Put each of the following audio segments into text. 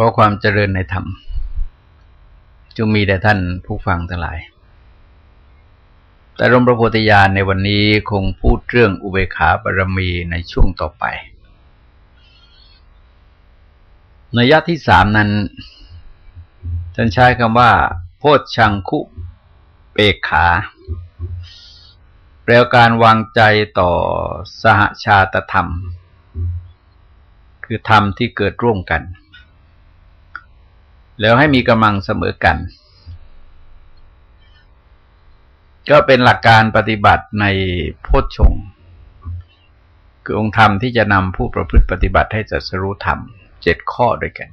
ขอความเจริญในธรรมจงมีแด่ท่านผู้ฟังทั้งหลาย แต่รมพระโพธิญาณในวันนี้คงพูดเรื่องอุเบกขาบารมีในช่วงต่อไปในยะที่สามนั้นท่านใช้คำว่า โพชชังคุเปกขา แปลการวางใจต่อสหชาตธรรม คือธรรมที่เกิดร่วมกัน แล้วให้มีกำลังเสมอกัน ก็เป็นหลักการปฏิบัติในโพชฌงคือองค์ธรรมที่จะนำผู้ประพฤติปฏิบัติให้จัดสรู้ธรรมเจ็ดข้อด้วยกัน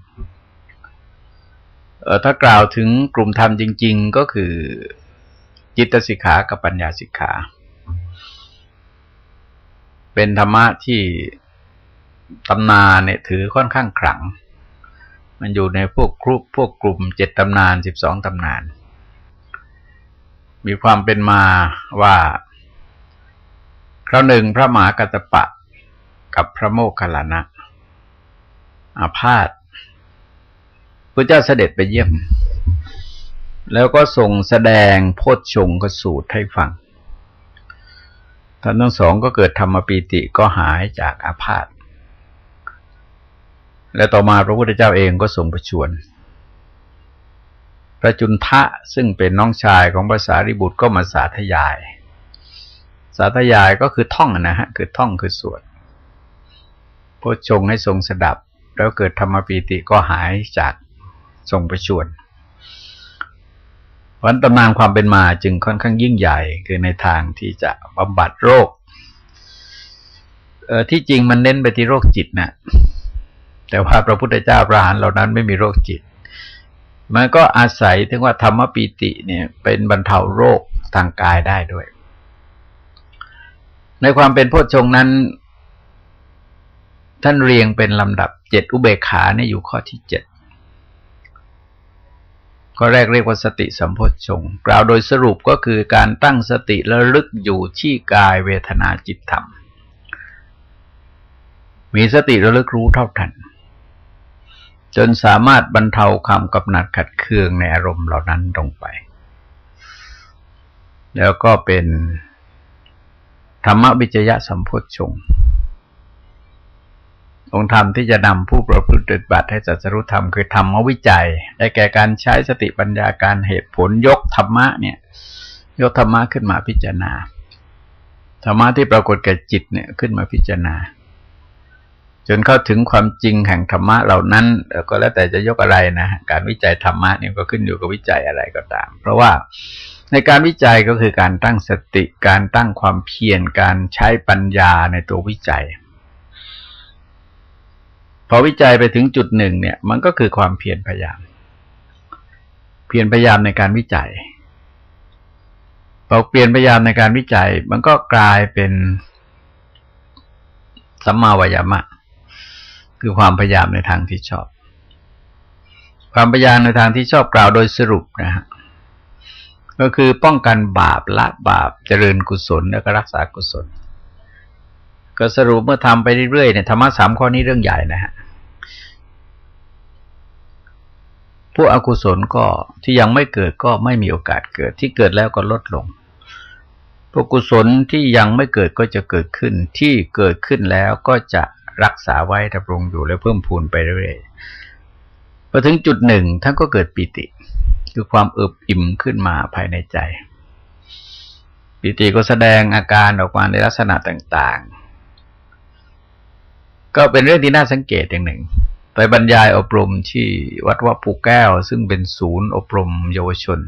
เออถ้ากล่าวถึงกลุ่มธรรมจริง ๆ ก็คือจิตสิกขากับปัญญาสิกขา เป็นธรรมะที่ตำนาเนี่ยถือค่อนข้างขลัง มันอยู่ในพวกกลุ่มพวกกลุ่มเจ็ดตำนานสิบสองตำนาน มีความเป็นมาว่า คราวหนึ่งพระมหากัตปะกับพระโมคคัลลานะอาพาธพระเจ้าเสด็จไปเยี่ยม แล้วก็ส่งแสดงโพชฌงกสูตรให้ฟังท่านทั้งสองก็เกิดธรรมปีติก็หายจากอาพาธ และต่อมาพระพุทธเจ้าเองก็ทรงประชวรพระจุนทะซึ่งเป็นน้องชายของภาษาริบุตรก็มาสาธยาย สาธยายก็คือท่องนะฮะ คือท่องคือสวดพระชงให้ทรงสดับ แล้วเกิดธรรมปีติก็หายจากทรงประชวรเพราะตำนานความเป็นมาจึงค่อนข้างยิ่งใหญ่ คือในทางที่จะบำบัดโรคเออที่จริงมันเน้นไปที่โรคจิตนะ แต่ว่าพระพุทธเจ้าพระหานเหล่านั้นไม่มีโรคจิต มันก็อาศัยถึงว่าธรรมปีติเนี่ย เป็นบรรเทาโรคทางกายได้ด้วย ในความเป็นโพชฌงนั้น ท่านเรียงเป็นลำดับเจ็ดอุเบกขาเนี่ยอยู่ข้อที่เจ็ดก็แรกเรียกว่าสติสัมโพชฌงกล่าวโดยสรุปก็คือการตั้งสติระลึกอยู่ที่กายเวทนาจิตธรรม มีสติระลึกรู้เท่าทัน จนสามารถบรรเทาความกำหนัดขัดเคืองในอารมณ์เหล่านั้นลงไป แล้วก็เป็นธรรมวิจยะสัมโพชฌงองค์ธรรมที่จะนำผู้ประพฤติบัติให้จัดสรุธรรมคือธรรมวิจัย ได้แก่การใช้สติปัญญาการเหตุผลยกธรรมะเนี่ย ยกธรรมะขึ้นมาพิจารณาธรรมะที่ปรากฏแก่จิตเนี่ยขึ้นมาพิจารณา จนเข้าถึงความจริงแห่งธรรมะเหล่านั้นก็แล้วแต่จะยกอะไรนะการวิจัยธรรมะนี่ก็ขึ้นอยู่กับวิจัยอะไรก็ตาม เพราะว่าในการวิจัยก็คือการตั้งสติการตั้งความเพียรการใช้ปัญญาในตัววิจัย พอวิจัยไปถึงจุดหนึ่งเนี่ย มันก็คือความเพียรพยายาม เพียรพยายามในการวิจัยพอเปลี่ยนพยายามในการวิจัย มันก็กลายเป็นสัมมาวายามะ คือความพยายามในทางที่ชอบ ความพยายามในทางที่ชอบกล่าวโดยสรุปนะฮะก็คือป้องกันบาปละบาปเจริญกุศล แล้วก็รักษากุศล ก็สรุปเมื่อทำไปเรื่อยๆเนี่ยธรรมะสามข้อนี้เรื่องใหญ่นะฮะพวกอกุศลก็ที่ยังไม่เกิดก็ไม่มีโอกาสเกิดที่เกิดแล้วก็ลดลงพวกกุศลที่ยังไม่เกิดก็จะเกิดขึ้น ที่เกิดขึ้นแล้วก็จะ รักษาไว้ดำรงอยู่และเพิ่มพูนไปเรื่อยๆพอถึงจุดหนึ่งท่านก็เกิดปิติ คือความเอิบอิ่มขึ้นมาภายในใจ ปิติก็แสดงอาการออกมาในลักษณะต่างๆ ก็เป็นเรื่องที่น่าสังเกตอย่างหนึ่งไปบรรยายอบรมที่วัดวัดปูแก้ว ซึ่งเป็นศูนย์อบรมเยาวชน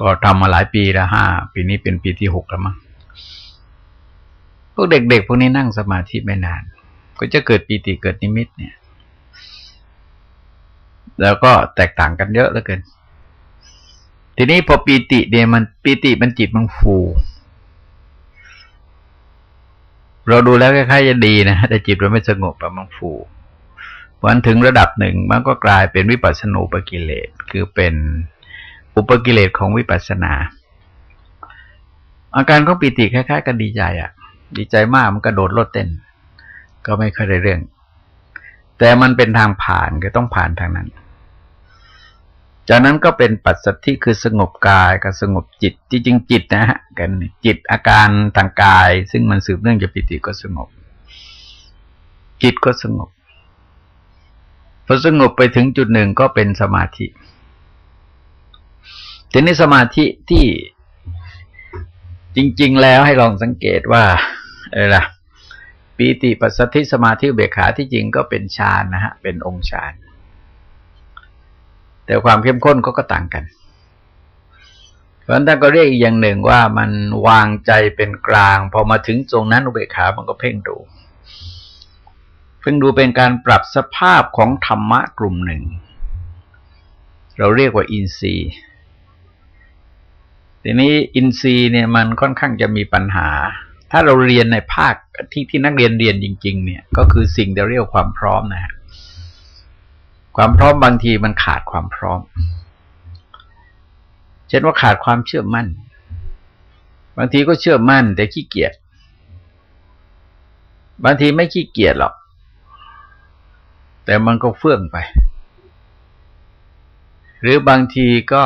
ก็ทำมาหลายปีแล้วห้าปีนี้เป็นปีที่หกแล้วมั้ง พวกเด็กๆพวกนี้นั่งสมาธิไม่นาน ก็จะเกิดปีติเกิดนิมิตเนี่ย แล้วก็แตกต่างกันเยอะเหลือเกิน ทีนี้พอปีติเนี่ยมันปีติมันจิตมันฟู เราดูแล้วคล้ายๆจะดีนะแต่จิตเราไม่สงบแบบมันฟูวันถึงระดับหนึ่งมันก็กลายเป็นวิปัสสนูปกิเลส คือเป็นอุปกิเลสของวิปัสสนา อาการของปีติคล้ายๆ กันดีใจอะ่ะ ดีใจมากมันกระโดดโลดเต้น ก็ไม่ค่อยได้เรื่อง แต่มันเป็นทางผ่านก็ต้องผ่านทางนั้น จากนั้นก็เป็นปัจสัทธิคือสงบกายกับสงบจิตที่จริงจิตนะฮะกันจิตอาการทางกาย ซึ่งมันสืบเนื่องจากปิติก็สงบ จิตก็สงบพอสงบไปถึงจุดหนึ่งก็เป็นสมาธิทีนี้สมาธิที่จริง ๆ แล้วให้ลองสังเกตว่า อะไรล่ะปีติปัสสธิสมาธิเบขาที่จริงก็เป็นฌานนะฮะ เป็นองค์ฌาน แต่ความเข้มข้นก็ก็ต่างกัน เพราะฉะนั้นก็เรียกอีกอย่างหนึ่งว่ามันวางใจเป็นกลาง พอมาถึงตรงนั้นอุเบกขามันก็เพ่งดู เพ่งดูเป็นการปรับสภาพของธรรมะกลุ่มหนึ่ง เราเรียกว่าอินทรีย์ ทีนี้อินทรีย์เนี่ยมันค่อนข้างจะมีปัญหา ถ้าเราเรียนในภาคที่ที่นักเรียนเรียนจริง ๆ เนี่ย ก็คือสิ่งที่เรียกความพร้อมนะฮะความพร้อมบางทีมันขาดความพร้อม เช่นว่าขาดความเชื่อมั่น บางทีก็เชื่อมั่น แต่ขี้เกียจ บางทีไม่ขี้เกียจหรอก แต่มันก็เฟื่องไป หรือบางทีก็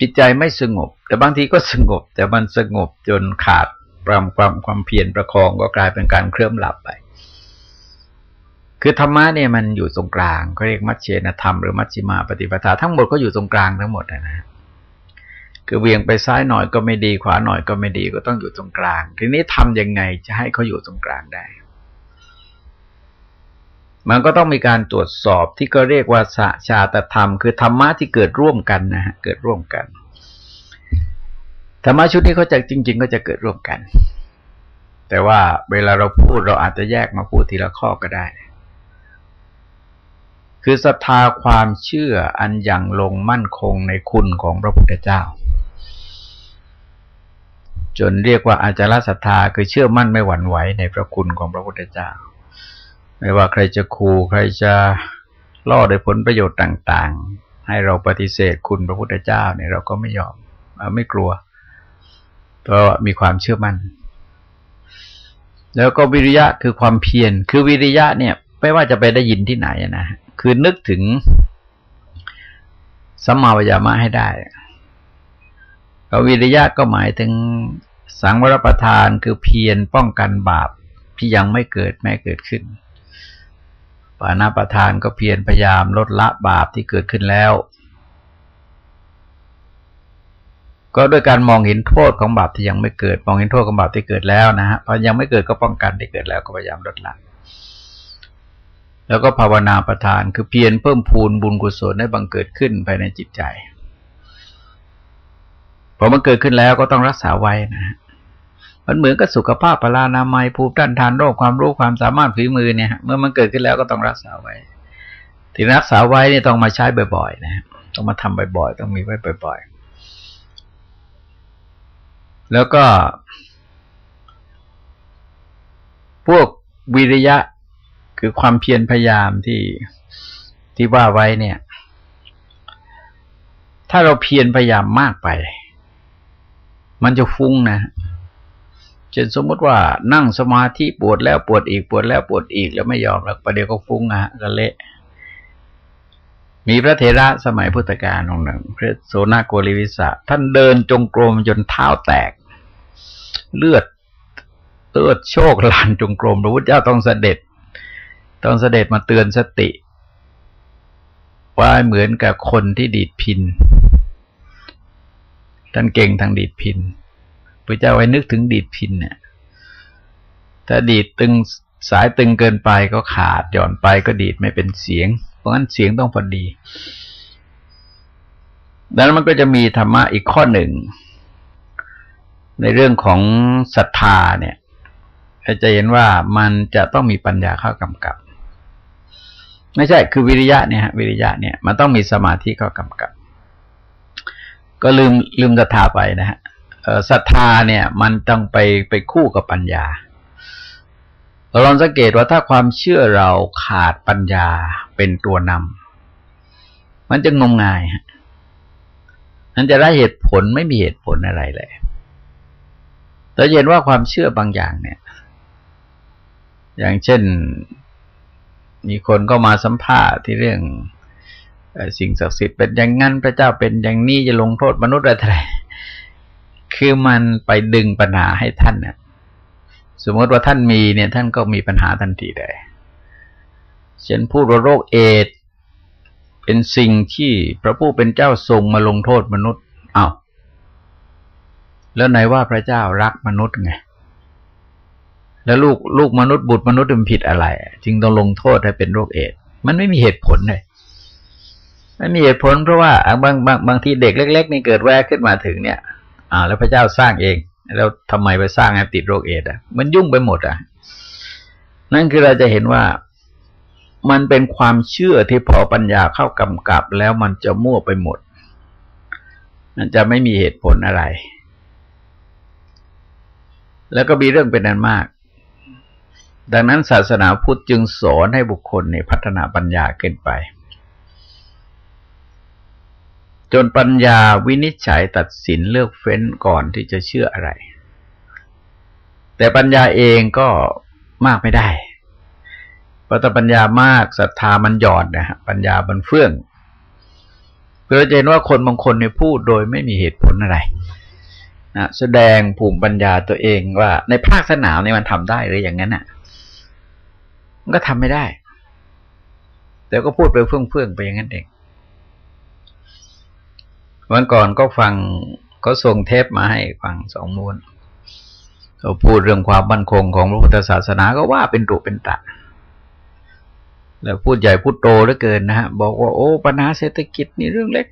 จิตใจไม่สงบ แต่บางทีก็สงบ แต่มันสงบจนขาดความความความเพียรประคองก็กลายเป็นการเคลื่อนหลับไป คือธรรมะเนี่ยมันอยู่ตรงกลางก็เรียกมัชเชนธรรมหรือมัชชิมาปฏิปทาทั้งหมดก็อยู่ตรงกลางทั้งหมดนะคือเวียงไปซ้ายหน่อยก็ไม่ดีขวาหน่อยก็ไม่ดีก็ต้องอยู่ตรงกลาง ทีนี้ทํำยังไงจะให้เขาอยู่ตรงกลางได้ มันก็ต้องมีการตรวจสอบที่ก็เรียกว่าสชาตธรรม คือธรรมะที่เกิดร่วมกันนะฮะเกิดร่วมกัน ธรรมะชุดนี้เขาจะจริง ๆ ก็จะเกิดร่วมกัน แต่ว่าเวลาเราพูดเราอาจจะแยกมาพูดทีละข้อก็ได้ คือศรัทธาความเชื่ออันอย่างลงมั่นคงในคุณของพระพุทธเจ้า จนเรียกว่าอาจารศรัทธาคือเชื่อมั่นไม่หวั่นไหวในพระคุณของพระพุทธเจ้า ไม่ว่าใครจะคู่ใครจะล่อโดยผลประโยชน์ต่าง ๆ ให้เราปฏิเสธคุณพระพุทธเจ้าเนี่ยเราก็ไม่ยอมไม่กลัว เพราะมีความเชื่อมั่น แล้วก็วิริยะคือความเพียร คือวิริยะเนี่ย ไม่ว่าจะไปได้ยินที่ไหนนะ คือนึกถึงสัมมาวิยามะให้ได้ก็วิริยะก็หมายถึงสังวรประทานคือเพียรป้องกันบาปที่ยังไม่เกิดแม้เกิดขึ้นปานาประทานก็เพียรพยายามลดละบาปที่เกิดขึ้นแล้ว ก็ด้วยการมองเห็นโทษของบาปที่ยังไม่เกิด มองเห็นโทษของบาปที่เกิดแล้วนะฮะพอยังไม่เกิดก็ป้องกันที่เกิดแล้วก็พยายามลดละแล้วก็ภาวนาประทานคือเพียรเพิ่มพูนบุญกุศลให้บังเกิดขึ้นภายในจิตใจพอมันเกิดขึ้นแล้วก็ต้องรักษาไว้นะฮะมันเหมือนกับสุขภาพพลานามัยภูมิต้านทานโรคความรู้ความสามารถฝีมือเนี่ยเมื่อมันเกิดขึ้นแล้วก็ต้องรักษาไว้ ที่รักษาไว้เนี่ยต้องมาใช้บ่อยๆนะต้องมาทำบ่อยๆ ต้องมีไว้บ่อยๆ แล้วก็ พวกวิริยะคือความเพียรพยายามที่ที่ว่าไว้เนี่ย ถ้าเราเพียรพยายามมากไป มันจะฟุ้งนะเช่นสมมติว่านั่งสมาธิปวดแล้วปวดอีกปวดแล้วปวดอีกแล้วไม่ยอมแล้วประเดี๋ยวก็ฟุ้งอะก็เละมีพระเถระสมัยพุทธกาลองหนึ่งพระโสนาโกริวิสะท่านเดินจงกรมจนเท้าแตก เลือดเลือดโชคลานจงกรมพระพุทธเจ้าต้องเสด็จ ต้องเสด็จมาเตือนสติว่าเหมือนกับคนที่ดีดพินท่านเก่งทางดีดพินพระเจ้าไว้นึกถึงดีดพินเนี่ยถ้าดีดตึงสายตึงเกินไปก็ขาดหย่อนไปก็ดีดไม่เป็นเสียง เพราะงั้นเสียงต้องพอดีดังนั้นมันก็จะมีธรรมะอีกข้อหนึ่ง ในเรื่องของศรัทธาเนี่ยจะเห็นว่ามันจะต้องมีปัญญาเข้ากำกับ ไม่ใช่คือวิริยะเนี่ยฮะวิริยะเนี่ยมันต้องมีสมาธิเข้ากำกับ ก็ลืมลืมศรัทธาไปนะฮะศรัทธาเนี่ยมันต้องไปไปคู่กับปัญญาเราลองสังเกตว่าถ้าความเชื่อเราขาดปัญญาเป็นตัวนำมันจะงมงายฮะมันจะได้เหตุผลไม่มีเหตุผลอะไรเลย เราเห็นว่าความเชื่อบางอย่างเนี่ย อย่างเช่น มีคนก็มาสัมภาษณ์ที่เรื่องสิ่งศักดิ์สิทธิ์เป็นอย่างนั้นพระเจ้าเป็นอย่างนี้จะลงโทษมนุษย์อะไรคือมันไปดึงปัญหาให้ท่านเนี่ยสมมติว่าท่านมีเนี่ย ท่านก็มีปัญหาทันทีเลยเช่นพูดว่าโรคเอดเป็นสิ่งที่พระผู้เป็นเจ้าทรงมาลงโทษมนุษย์อา้าว แล้วไหนว่าพระเจ้ารักมนุษย์ไง แล้วลูกลูกมนุษย์บุตรมนุษย์มันผิดอะไร จึงต้องลงโทษให้เป็นโรคเอดมันไม่มีเหตุผลเลยไม่มีเหตุผลเพราะว่าบางบางบางทีเด็กเล็ก ๆ นี่เกิดแวกขึ้นมาถึงเนี่ย อ่า แล้วพระเจ้าสร้างเอง แล้วทำไมไปสร้างให้ติดโรคเอดอะ มันยุ่งไปหมดอะ นั่นคือเราจะเห็นว่ามันเป็นความเชื่อที่พอปัญญาเข้ากำกับแล้วมันจะมั่วไปหมด มันจะไม่มีเหตุผลอะไร แล้วก็มีเรื่องเป็นอันมาก ดังนั้นศาสนาพุทธจึงสอนให้บุคคลในพัฒนาปัญญาเกินไป จนปัญญาวินิจฉัยตัดสินเลือกเฟ้นก่อนที่จะเชื่ออะไร แต่ปัญญาเองก็มากไม่ได้พราะถ้าปัญญามากศรัทธามันหยอดนะฮะปัญญามันเฟื่องเพื่อจะเห็นว่าคนบางคนในพูดโดยไม่มีเหตุผลอะไร นะแสดงภูมิปัญญาตัวเองว่า ในภาคสนามนี่มันทำได้หรืออย่างนั้นอะ มันก็ทำไม่ได้ แต่ก็พูดไปเฟื่องๆไปอย่างนั้นเองวันก่อนก็ฟังเขาส่งเทปมาให้ฟังสองม้วนเขาพูดเรื่องความมั่นคงของพระพุทธศาสนาก็ว่าเป็นตุเป็นตะ แล้วพูดใหญ่พูดโตเหลือเกินนะฮะบอกว่าโอ้ปัญหาเศรษฐกิจนี่เรื่องเล็ก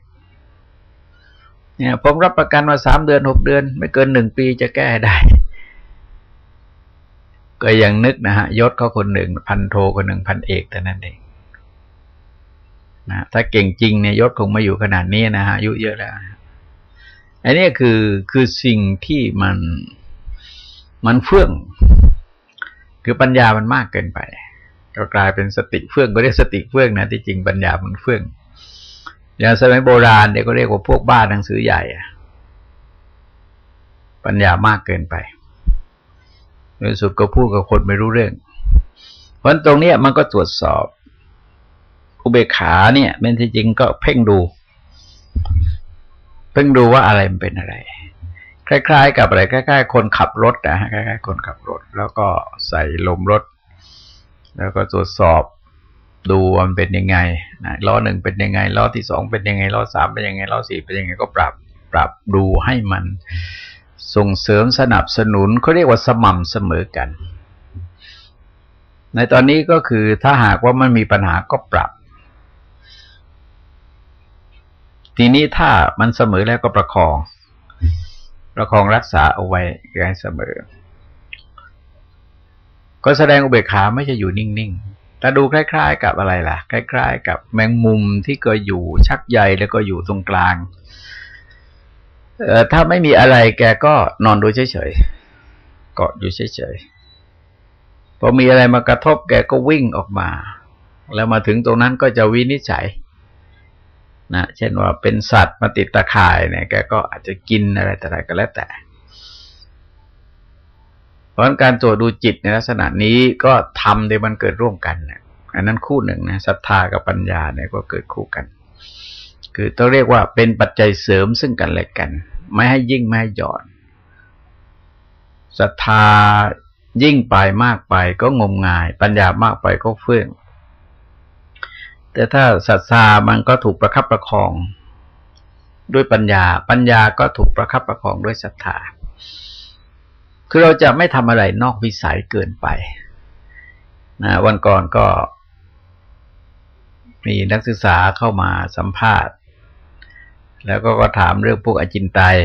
เนี่ยผมรับประกันว่าสามเดือนหกเดือน ไม่เกินหนึ่งปีจะแก้ได้ ก็ยังนึกนะฮะยศเขาคนหนึ่งพันโทคนหนึ่งพันเอกแต่นั้นเองนะถ้าเก่งจริงเนี่ยยศคงไมาอยู่ขนาดนี้นะฮะอายุเยอะแล้วอันนี้คือคือสิ่งที่มันมันเฟื่อง คือปัญญามันมากเกินไป ก็กลายเป็นสติเฟื่องก็เรียกสติเฟื่องนะที่จริงปัญญามันเฟื่อง อย่างสมัยโบราณเดี๋ยก็เรียกว่าพวกบ้านหนังสือใหญ่อะปัญญามากเกินไปในสุดก็พูดกับคนไม่รู้เรื่อง เพราะตรงนี้มันก็ตรวจสอบ อุเบกขาเนี่ยเป็นที่จริงก็เพ่งดู เพ่งดูว่าอะไรมันเป็นอะไร คล้าย ๆ กับอะไรคล้ายๆ คนขับรถนะคล้ายๆคนขับรถ แล้วก็ใส่ลมรถ แล้วก็ตรวจสอบ ดูมันเป็นยังไงนะล้อหนึ่งเป็นยังไงล้อที่สองเป็นยังไงล้อสามเป็นยังไงล้อสี่เป็นยังไงก็ปรับปรับดูให้มันส่งเสริมสนับสนุนเขาเรียกว่าสม่ำเสมอกัน ในตอนนี้ก็คือถ้าหากว่ามันมีปัญหาก็ปรับ ทีนี้ถ้ามันเสมอแล้วก็ประคอง ประคองรักษาเอาไว้ให้เสมอ ก็แสดงอุเบกขาไม่ใช่อยู่นิ่งๆ แต่ดูคล้าย ๆ กับอะไรล่ะ คล้าย ๆ กับแมงมุมที่เคยอยู่ชักใหญ่แล้วก็อยู่ตรงกลางเออถ้าไม่มีอะไรแกก็นอนดูเฉยๆเกาะอยู่เฉยๆพอมีอะไรมากระทบแกก็วิ่งออกมา แล้วมาถึงตรงนั้นก็จะวินิจฉัยนะเช่นว่าเป็นสัตว์มาติดตะข่ายเนี่ยแกก็อาจจะกินอะไรแต่อะไรก็แล้วแต่ ราะการตรวจดูจิตในลักษณะนี้ก็ทำในมันเกิดร่วมกันนะอันนั้นคู่หนึ่งนะศรัทธากับปัญญาเนี่ยก็เกิดคู่กัน คือต้องเรียกว่าเป็นปัจจัยเสริมซึ่งกันและกัน ไม่ให้ยิ่งไม่ให้หย่อนศรัทธายิ่งไปมากไปก็งมงาย ปัญญามากไปก็เฟื่อง แต่ถ้าศรัทธามันก็ถูกประคับประคอง ด้วยปัญญา ปัญญาก็ถูกประคับประคองด้วยศรัทธา คือเราจะไม่ทำอะไรนอกวิสัยเกินไปนะวันก่อนก็มีนักศึกษาเข้ามาสัมภาษณ์ แล้วก็ก็ถามเรื่องพวกอจินไตย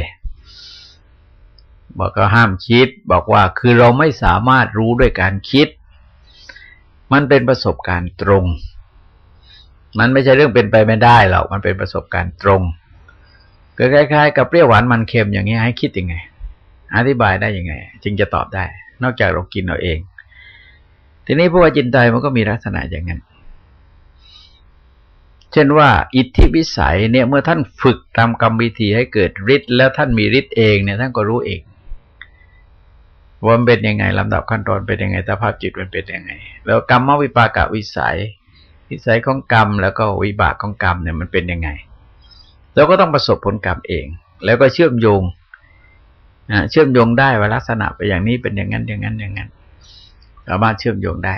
บอกก็ห้ามคิด บอกว่าคือเราไม่สามารถรู้ด้วยการคิด มันเป็นประสบการณ์ตรง มันไม่ใช่เรื่องเป็นไปไม่ได้หรอก มันเป็นประสบการณ์ตรงก็คล้ายๆ กับเปรี้ยวหวานมันเค็มอย่างนี้ให้คิดยังไง อธิบายได้ยังไง จึงจะตอบได้ นอกจากเรากินเราเอง ทีนี้พวกจินไตมันก็มีลักษณะอย่างนั้น เช่นว่า อิทธิวิสัยเนี่ย เมื่อท่านฝึกทำกรรมวิธีให้เกิดฤทธิ์แล้วท่านมีฤทธิ์เองเนี่ยท่านก็รู้เองว่ามันเป็นยังไงลำดับขั้นตอนเป็นยังไงสภาพจิตมันเป็นยังไง แล้วกรรมวิปากวิสัย วิสัยของกรรมแล้วก็วิบากของกรรมเนี่ยมันเป็นยังไงเราก็ต้องประสบผลกรรมเอง แล้วก็เชื่อมโยง นะเชื่อมโยงได้ว่าลักษณะเป็นอย่างนี้เป็นอย่างนั้นอย่างนั้นอย่างนั้นสามารถเชื่อมโยงได้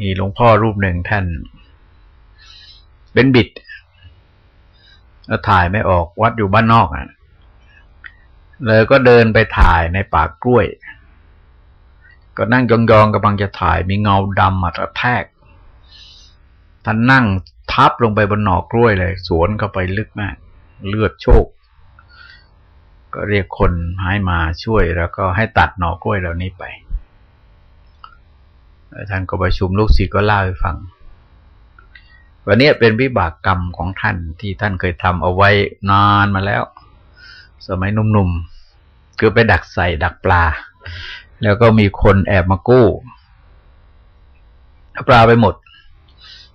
มีหลวงพ่อรูปหนึ่งท่าน เป็นบิดแล้วถ่ายไม่ออกวัดอยู่บ้านนอกอะ เลยก็เดินไปถ่ายในป่ากล้วย ก็นั่งยองๆกำลังจะถ่ายมีเงาดำมากระแทก ท่านนั่งทับลงไปบนหน่อกล้วยเลย สวนเข้าไปลึกมาก เลือดโชก ก็เรียกคนให้มาช่วย แล้วก็ให้ตัดหน่อกล้วยเหล่านี้ไปท่านก็ประชุมลูกศิษย์ก็เล่าให้ฟัง วันนี้เป็นวิบากกรรมของท่านที่ท่านเคยทำเอาไว้นานมาแล้ว สมัยหนุ่มๆคือไปดักใส่ดักปลา แล้วก็มีคนแอบมากู้ปลาไปหมด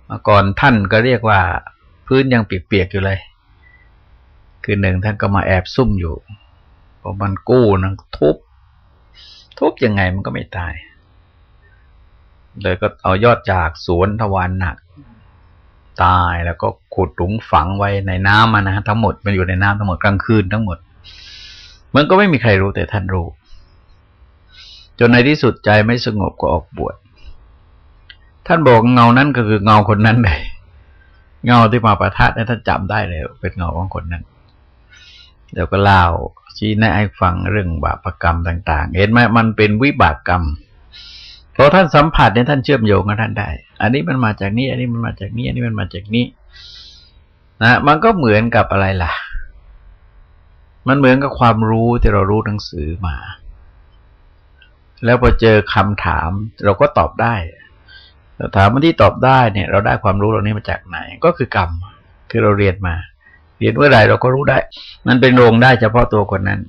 มาก่อนท่านก็เรียกว่า พื้นยังเปียกๆอยู่เลย คือหนึ่งท่านก็มาแอบซุ่มอยู่ พอมันกู้นะทุบทุบยังไงมันก็ไม่ตายเลยก็เอายอดจากสวนทวารหนัก ตายแล้วก็ขุดถุงฝังไว้ในน้ำมานะทั้งหมดมันอยู่ในน้ำทั้งหมดกลางคืนทั้งหมด มันก็ไม่มีใครรู้แต่ท่านรู้ จนในที่สุดใจไม่สงบก็ออกบวชท่านบอกเงานั้นก็คือเงาคนนั้นเลยเงาที่มาประทัดนี่ท่านจำได้เลยเป็นเงาของคนนั้น เดี๋ยวก็เล่าชี้แนะให้ฟังเรื่องบาปกรรมต่าง ๆ เห็นไหมมันเป็นวิบากกรรมพอท่านสัมผัสเนี่ยท่านเชื่อมโยงกับท่านได้ อันนี้มันมาจากนี้ อันนี้มันมาจากนี้ อันนี้มันมาจากนี้ นะ มันก็เหมือนกับอะไรล่ะ มันเหมือนกับความรู้ที่เรารู้หนังสือมา แล้วพอเจอคำถาม เราก็ตอบได้ถามว่าที่ตอบได้เนี่ย เราได้ความรู้เหล่านี้มาจากไหน ก็คือกรรมคือเราเรียนมา เรียนเมื่อไรเราก็รู้ได้ มันเป็นโรงได้เฉพาะตัวคนนั้น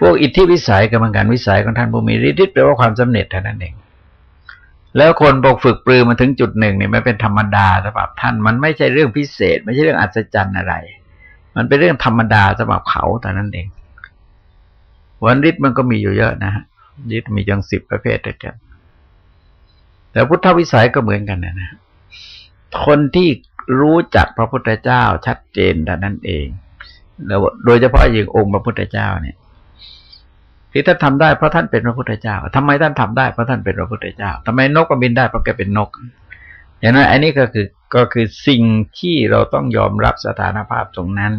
พวกอิทธิวิสัยกรรมการวิสัยของท่านผู้มีฤทธิ์แปลว่าความสำเร็จเท่านั้นเอง แล้วคนบอกฝึกปรือมาถึงจุดหนึ่งเนี่ยไม่เป็นธรรมดาสำหรับท่านมันไม่ใช่เรื่องพิเศษ ไม่ใช่เรื่องอัศจรรย์อะไร มันเป็นเรื่องธรรมดาสำหรับเขาแต่นั้นเอง วันฤทธิ์มันก็มีอยู่เยอะนะฮะฤทธิ์มีจังสิบประเภทด้วยกันแต่พุทธวิสัยก็เหมือนกันนะนะคนที่ รู้จักพระพุทธเจ้าชัดเจนแต่นั้นเองแล้วโดยเฉพาะอย่างองค์พระพุทธเจ้าเนี่ยที่ท่านทำได้เพราะท่านเป็นพระพุทธเจ้าทำไมท่านทำได้เพราะท่านเป็นพระพุทธเจ้าทำไมนกก็บินได้เพราะแกเป็นนก อย่างนั้นอันนี้ก็คือก็คือสิ่งที่เราต้องยอมรับสถานภาพตรงนั้น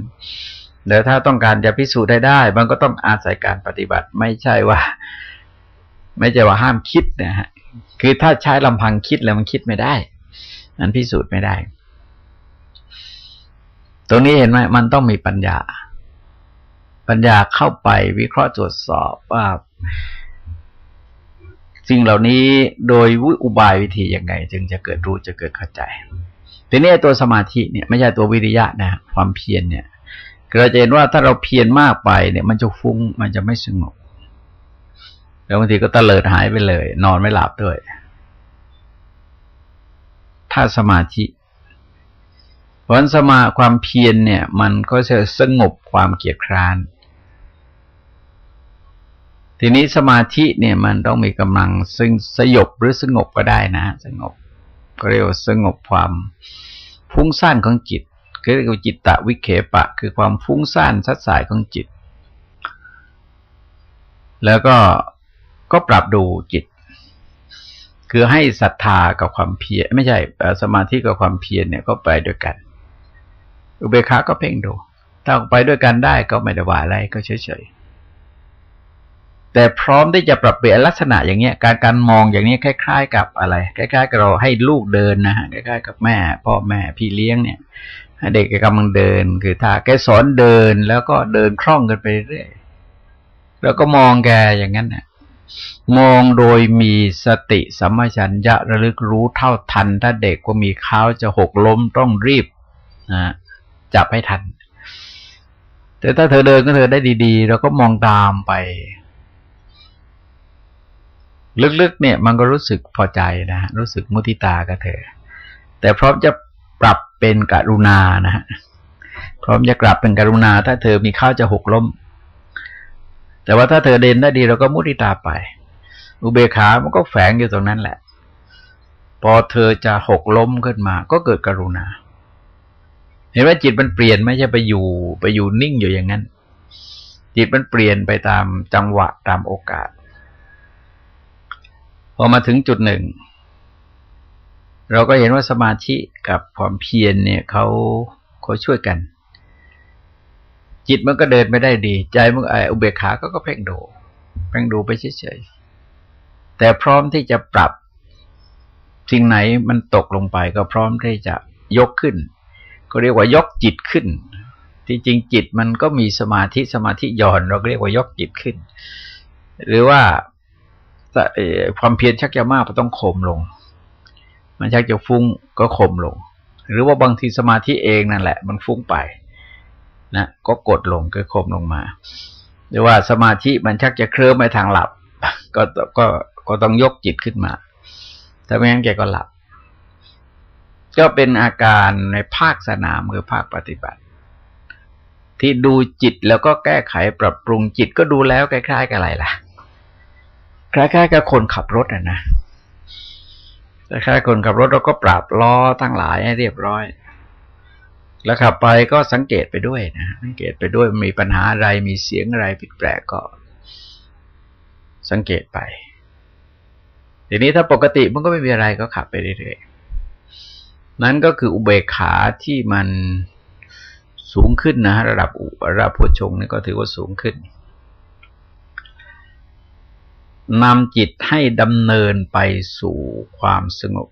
แล้วถ้าต้องการจะพิสูจน์ได้ได้ มันก็ต้องอาศัยการปฏิบัติ ไม่ใช่ว่า ไม่ใช่ว่าห้ามคิดนะฮะ คือถ้าใช้ลำพังคิดแล้วมันคิดไม่ได้มันพิสูจน์ไม่ได้ ตรงนี้เห็นไหมมันต้องมีปัญญา ปัญญาเข้าไปวิเคราะห์ตรวจสอบว่าสิ่งเหล่านี้โดยอุบายวิธียังไง จึงจะเกิดรู้จะเกิดเข้าใจทีนี้ตัวสมาธิเนี่ยไม่ใช่ตัววิริยะนะความเพียรเนี่ยเราจะเห็นว่าถ้าเราเพียรมากไปเนี่ย มันจะฟุ้งมันจะไม่สงบแล้วบางทีก็ตะเลิดหายไปเลย นอนไม่หลับด้วย ถ้าสมาธิ ผลสมาความเพียรเนี่ย มันก็จะสงบความเกียดคร้าน ทีนี้สมาธิเนี่ยมันต้องมีกำลังซึ่งสยบหรือสงบก็ได้นะ สงบก็เรียกว่าสงบความฟุ้งซ่านของจิตคือเรียกว่าจิตตะวิเคปะ คือความฟุ้งซ่านสัดสายของจิต แล้วก็ก็ปรับดูจิต คือให้ศรัทธากับความเพียรไม่ใช่สมาธิกับความเพียรเนี่ยก็ไปด้วยกัน อุเบกขาก็เพ่งดู ถ้าไปด้วยกันได้ก็ไม่ได้ว่าอะไรก็เฉยๆ แต่พร้อมที่จะปรับเปลี่ยนลักษณะอย่างเงี้ย การการมองอย่างนี้คล้าย ๆ กับอะไร คล้ายๆกับเราให้ลูกเดินนะฮะคล้าย ๆ กับแม่ พ่อแม่พี่เลี้ยงเนี่ยเด็กกำลังเดิน คือถ้าแกสอนเดินแล้วก็เดินคล่องกันไปเรื่อยแล้วก็มองแกอย่างนั้นเนี่ยมองโดยมีสติสัมปชัญญะระลึกรู้เท่าทัน ถ้าเด็กก็มีเ้าจะหกล้มต้องรีบนะ จับให้ทัน แต่ถ้าเธอเดินก็เธอได้ดีๆ เราก็มองตามไป ลึกๆเนี่ย มันก็รู้สึกพอใจนะรู้สึกมุติตากับเธอ แต่พร้อมจะปรับเป็นกรุณานะฮะพร้อมจะกลับเป็นกรุณา ถ้าเธอมีข้าวจะหกล้ม แต่ว่าถ้าเธอเดินได้ดีเราก็มุติตาไป อุเบกขามันก็แฝงอยู่ตรงนั้นแหละ พอเธอจะหกล้มขึ้นมา ก็เกิดกรุณา เห็นว่าจิตมันเปลี่ยนไม่ใช่ไปอยู่ ไปอยู่นิ่งอยู่อย่างนั้น จิตมันเปลี่ยนไปตามจังหวะตามโอกาส พอมาถึงจุดหนึ่ง เราก็เห็นว่าสมาธิกับความเพียรเนี่ยเขาเขาช่วยกัน จิตมันก็เดินไม่ได้ดี ใจมันไออุเบกขาก็ก็เพ่งดูเพ่งดูไปเฉยๆแต่พร้อมที่จะปรับสิ่งไหนมันตกลงไปก็พร้อมที่จะยกขึ้น ก็เรียกว่ายกจิตขึ้น ที่จริงจิตมันก็มีสมาธิสมาธิย่อน เราเรียกว่ายกจิตขึ้น หรือว่าความเพียรชักจะมากก็ต้องข่มลง มันชักจะฟุ้งก็ข่มลง หรือว่าบางทีสมาธิเองนั่นแหละ มันฟุ้งไปนะก็กดลงก็คมลงมา หรือว่าสมาธิมันชักจะเคลิ้มไปทางหลับ ก็ก็ก็ต้องยกจิตขึ้นมาถ้าไม่งั้นแกก็หลับ ก็เป็นอาการในภาคสนามคือภาคปฏิบัติ ที่ดูจิตแล้วก็แก้ไขปรับปรุงจิตก็ดูแล้วคล้ายๆกับอะไรล่ะ คล้ายๆกับคนขับรถอะนะคล้ายๆคนขับรถเราก็ปรับล้อทั้งหลายให้เรียบร้อย แล้วขับไปก็สังเกตไปด้วยนะสังเกตไปด้วยมีปัญหาอะไรมีเสียงอะไรผิดแปลกก็ สังเกตไปทีนี้ถ้าปกติมันก็ไม่มีอะไรก็ขับไปเรื่อยๆ นั้นก็คืออุเบกขาที่มันสูงขึ้นนะระดับอุระโพชงนี่ก็ถือว่าสูงขึ้นนำจิตให้ดำเนินไปสู่ความสงบ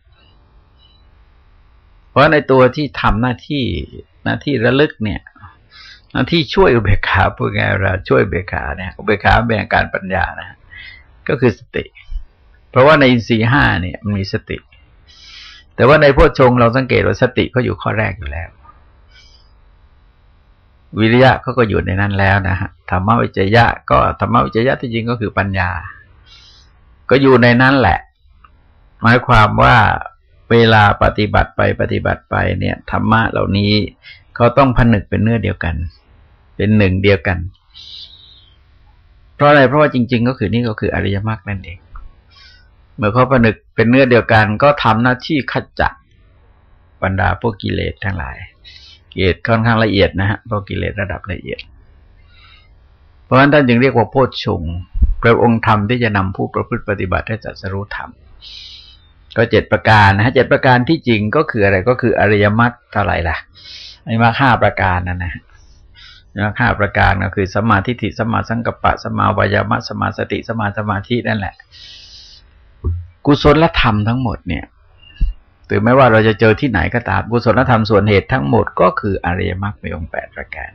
เพราะในตัวที่ทำหน้าที่หน้าที่ระลึกเนี่ย หน้าที่ช่วยอุเบกขาพูดง่ายเราช่วยอุเบกขาเนี่ยอุเบกขาเป็นอาการปัญญานะก็คือสติ เพราะว่าในอินทรีย์ห้าเนี่ยมันมีสติ แต่ว่าในพจชงเราสังเกตว่าสติก็อยู่ข้อแรกอยู่แล้ว วิริยะเขาก็อยู่ในนั้นแล้วนะฮะธรรมวิจยะ ก็ธรรมวิจยะที่จริงก็คือปัญญา ก็อยู่ในนั้นแหละ หมายความว่าเวลาปฏิบัติไปปฏิบัติไปเนี่ยธรรมะเหล่านี้เขาต้องผนึกเป็นเนื้อเดียวกัน เป็นหนึ่งเดียวกัน เพราะอะไรเพราะว่าจริง ๆ ก็คือนี่ก็คืออริยมรรคนั่นเอง เมื่อเขาผนึกเป็นเนื้อเดียวกัน ก็ทำหน้าที่ขจัดบรรดาพวกกิเลสทั้งหลาย กิเลสค่อนข้างละเอียดนะฮะพวกกิเลสระดับละเอียด เพราะฉะนั้นท่านจึงเรียกว่าโพชฌงพระองค์ธรรมที่จะนำผู้ประพฤติปฏิบัติให้จัดสรู้ธรรม ก็เจ็ดประการนะฮะเจ็ดประการที่จริงก็คืออะไรก็คืออริยมรรคเท่าไหร่ล่ะอริยมรรคห้าประการนั่นนะมรรคห้าประการก็คือสมาธิิสมาสังกัปปะสมาวายามะสมาสติสมาสมาธินั่นแหละ กุศลธรรมทั้งหมดเนี่ยถึงแม้ว่าเราจะเจอที่ไหนก็ตามกุศลธรรมส่วนเหตุทั้งหมดก็คืออริยมรรคมีองค์แปดประการ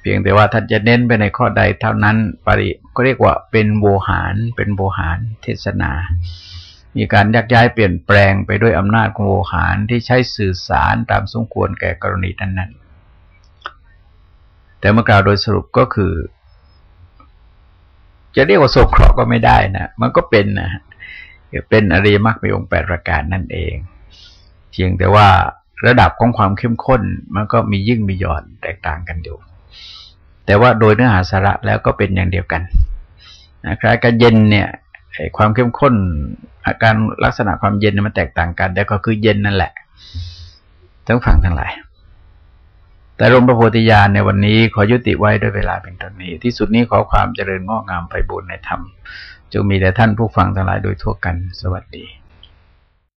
เพียงแต่ว่าท่านจะเน้นไปในข้อใดเท่านั้นปริก็เรียกว่าเป็นโวหาร เป็นโวหารเทศนา มีการยักย้ายเปลี่ยนแปลงไปด้วยอำนาจของโวหารที่ใช้สื่อสารตามสมควรแก่กรณีนั้นๆแต่เมื่อกล่าวโดยสรุปก็คือ จะเรียกว่าโศกเคราะห์ก็ไม่ได้นะมันก็เป็นนะเป็นอริยมรรคมีองค์แปดประการนั่นเองเพียงแต่ว่าระดับของความเข้มข้น มันก็มียิ่งมีหย่อนแตกต่างกันอยู่ แต่ว่าโดยเนื้อหาสาระแล้วก็เป็นอย่างเดียวกันนะคล้ายกับเย็นเนี่ยความเข้มข้น อาการลักษณะความเย็นมันแตกต่างกัน แต่ก็คือเย็นนั่นแหละทั้งฝั่งทั้งหลาย แต่รมพระโพธิญาณในวันนี้ขอยุติไว้ด้วยเวลาเป็นตอนนี้ ที่สุดนี้ขอความเจริญงอกงามไปบุญในธรรมจงมีแด่ท่านผู้ฟังทั้งหลายโดยทั่วกัน สวัสดี